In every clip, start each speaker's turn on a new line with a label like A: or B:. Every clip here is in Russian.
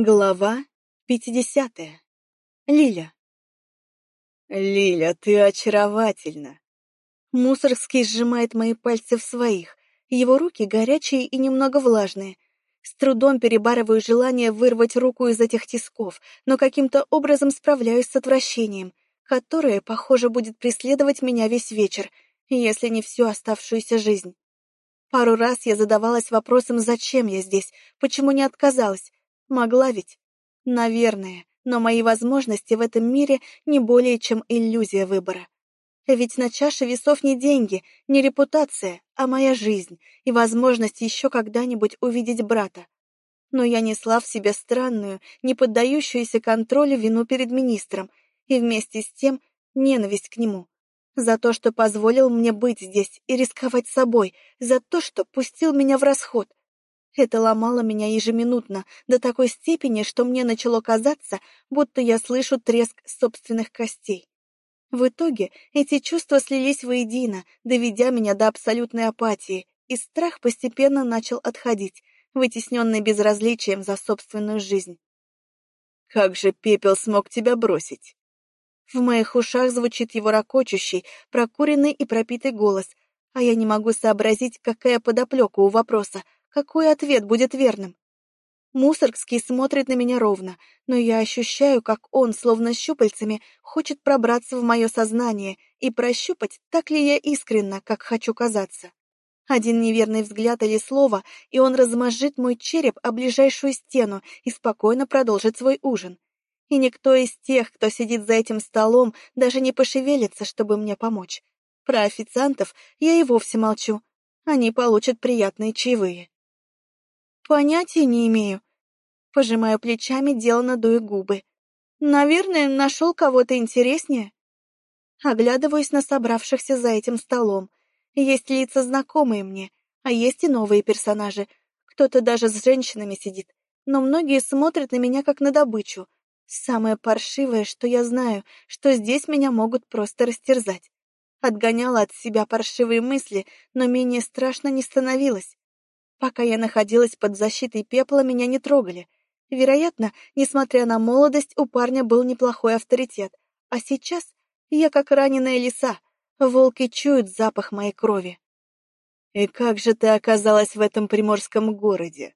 A: Глава пятидесятая. Лиля. «Лиля, ты очаровательна!» Мусорский сжимает мои пальцы в своих, его руки горячие и немного влажные. С трудом перебарываю желание вырвать руку из этих тисков, но каким-то образом справляюсь с отвращением, которое, похоже, будет преследовать меня весь вечер, если не всю оставшуюся жизнь. Пару раз я задавалась вопросом, зачем я здесь, почему не отказалась, Могла ведь? Наверное, но мои возможности в этом мире не более чем иллюзия выбора. Ведь на чаше весов не деньги, не репутация, а моя жизнь и возможность еще когда-нибудь увидеть брата. Но я несла в себе странную, не поддающуюся контролю вину перед министром и вместе с тем ненависть к нему. За то, что позволил мне быть здесь и рисковать собой, за то, что пустил меня в расход, это ломало меня ежеминутно, до такой степени, что мне начало казаться, будто я слышу треск собственных костей. В итоге эти чувства слились воедино, доведя меня до абсолютной апатии, и страх постепенно начал отходить, вытесненный безразличием за собственную жизнь. «Как же пепел смог тебя бросить?» В моих ушах звучит его ракочущий, прокуренный и пропитый голос, а я не могу сообразить, какая подоплека у вопроса — какой ответ будет верным? Мусоргский смотрит на меня ровно, но я ощущаю, как он, словно щупальцами, хочет пробраться в мое сознание и прощупать, так ли я искренна, как хочу казаться. Один неверный взгляд или слово, и он размозжит мой череп о ближайшую стену и спокойно продолжит свой ужин. И никто из тех, кто сидит за этим столом, даже не пошевелится, чтобы мне помочь. Про официантов я и вовсе молчу. Они получат приятные чаевые. Понятия не имею. Пожимаю плечами, делано дуя губы. Наверное, нашел кого-то интереснее. Оглядываюсь на собравшихся за этим столом. Есть лица знакомые мне, а есть и новые персонажи. Кто-то даже с женщинами сидит. Но многие смотрят на меня как на добычу. Самое паршивое, что я знаю, что здесь меня могут просто растерзать. Отгоняла от себя паршивые мысли, но менее страшно не становилось. Пока я находилась под защитой пепла, меня не трогали. Вероятно, несмотря на молодость, у парня был неплохой авторитет. А сейчас я как раненая лиса. Волки чуют запах моей крови. «И как же ты оказалась в этом приморском городе?»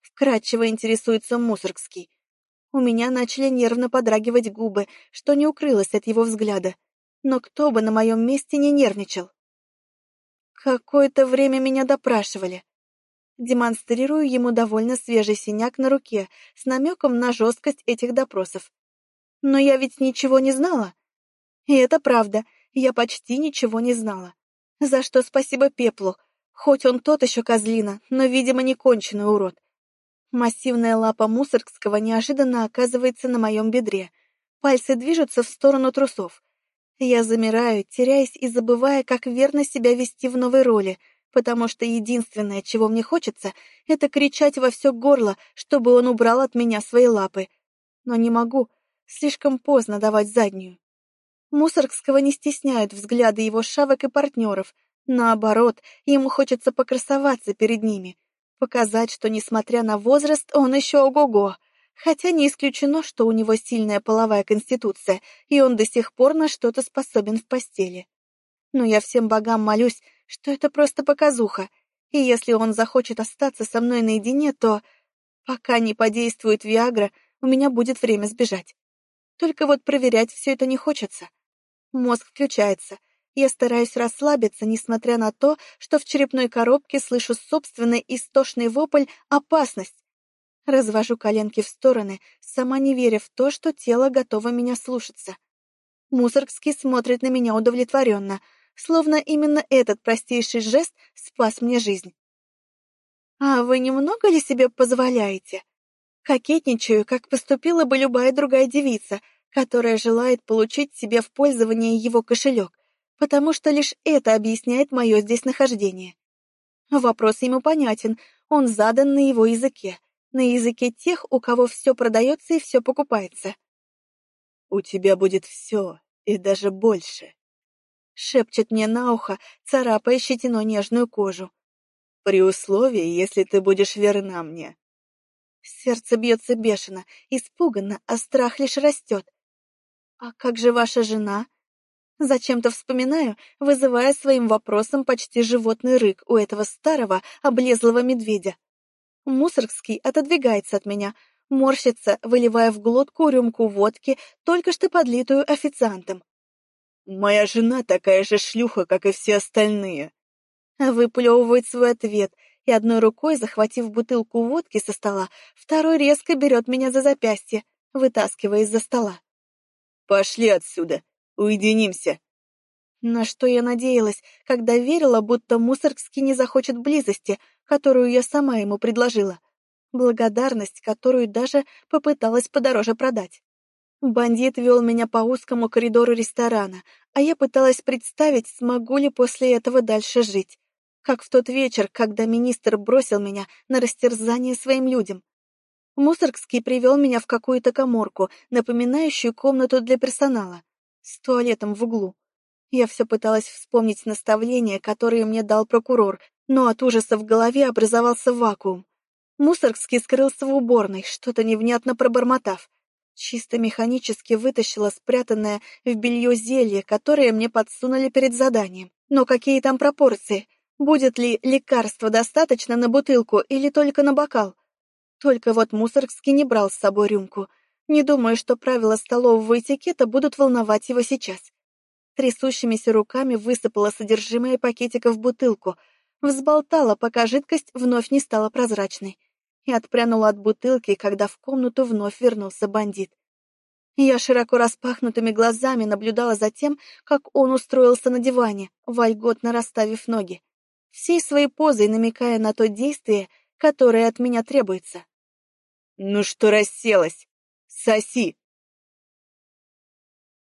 A: Вкратчиво интересуется Мусоргский. У меня начали нервно подрагивать губы, что не укрылось от его взгляда. Но кто бы на моем месте не нервничал? Какое-то время меня допрашивали. Демонстрирую ему довольно свежий синяк на руке с намеком на жесткость этих допросов. Но я ведь ничего не знала. И это правда, я почти ничего не знала. За что спасибо Пеплу, хоть он тот еще козлина, но, видимо, не конченый урод. Массивная лапа Мусоргского неожиданно оказывается на моем бедре. Пальцы движутся в сторону трусов. Я замираю, теряясь и забывая, как верно себя вести в новой роли — потому что единственное, чего мне хочется, это кричать во все горло, чтобы он убрал от меня свои лапы. Но не могу, слишком поздно давать заднюю. Мусоргского не стесняют взгляды его шавок и партнеров. Наоборот, ему хочется покрасоваться перед ними, показать, что, несмотря на возраст, он еще ого-го. Хотя не исключено, что у него сильная половая конституция, и он до сих пор на что-то способен в постели. Но я всем богам молюсь, что это просто показуха, и если он захочет остаться со мной наедине, то... Пока не подействует Виагра, у меня будет время сбежать. Только вот проверять все это не хочется. Мозг включается. Я стараюсь расслабиться, несмотря на то, что в черепной коробке слышу собственный истошный вопль «Опасность!». Развожу коленки в стороны, сама не веря в то, что тело готово меня слушаться. Мусоргский смотрит на меня удовлетворенно — словно именно этот простейший жест спас мне жизнь. «А вы немного ли себе позволяете?» Кокетничаю, как поступила бы любая другая девица, которая желает получить себе в пользование его кошелек, потому что лишь это объясняет мое здесь нахождение. Вопрос ему понятен, он задан на его языке, на языке тех, у кого все продается и все покупается. «У тебя будет все, и даже больше», шепчет мне на ухо, царапая щетиной нежную кожу. При условии, если ты будешь верна мне. Сердце бьется бешено, испуганно, а страх лишь растет. «А как же ваша жена?» Зачем-то вспоминаю, вызывая своим вопросом почти животный рык у этого старого, облезлого медведя. Мусоргский отодвигается от меня, морщится, выливая в глотку рюмку водки, только что подлитую официантом.
B: «Моя жена такая же шлюха, как и все остальные».
A: Выплевывает свой ответ и одной рукой, захватив бутылку водки со стола, второй резко берет меня за запястье, вытаскивая из-за стола.
B: «Пошли отсюда, уединимся».
A: На что я надеялась, когда верила, будто Мусоргский не захочет близости, которую я сама ему предложила. Благодарность, которую даже попыталась подороже продать. Бандит вел меня по узкому коридору ресторана, а я пыталась представить, смогу ли после этого дальше жить. Как в тот вечер, когда министр бросил меня на растерзание своим людям. Мусоргский привел меня в какую-то коморку, напоминающую комнату для персонала, с туалетом в углу. Я все пыталась вспомнить наставления, которые мне дал прокурор, но от ужаса в голове образовался вакуум. Мусоргский скрылся в уборной, что-то невнятно пробормотав. Чисто механически вытащила спрятанное в белье зелье, которое мне подсунули перед заданием. Но какие там пропорции? Будет ли лекарства достаточно на бутылку или только на бокал? Только вот Мусоргский не брал с собой рюмку. Не думаю, что правила столового этикета будут волновать его сейчас. Трясущимися руками высыпала содержимое пакетика в бутылку, взболтала, пока жидкость вновь не стала прозрачной, и отпрянула от бутылки, когда в комнату вновь вернулся бандит. Я широко распахнутыми глазами наблюдала за тем, как он устроился на диване, вольготно расставив ноги, всей своей позой намекая на то действие, которое от меня требуется.
B: «Ну что расселась? Соси!»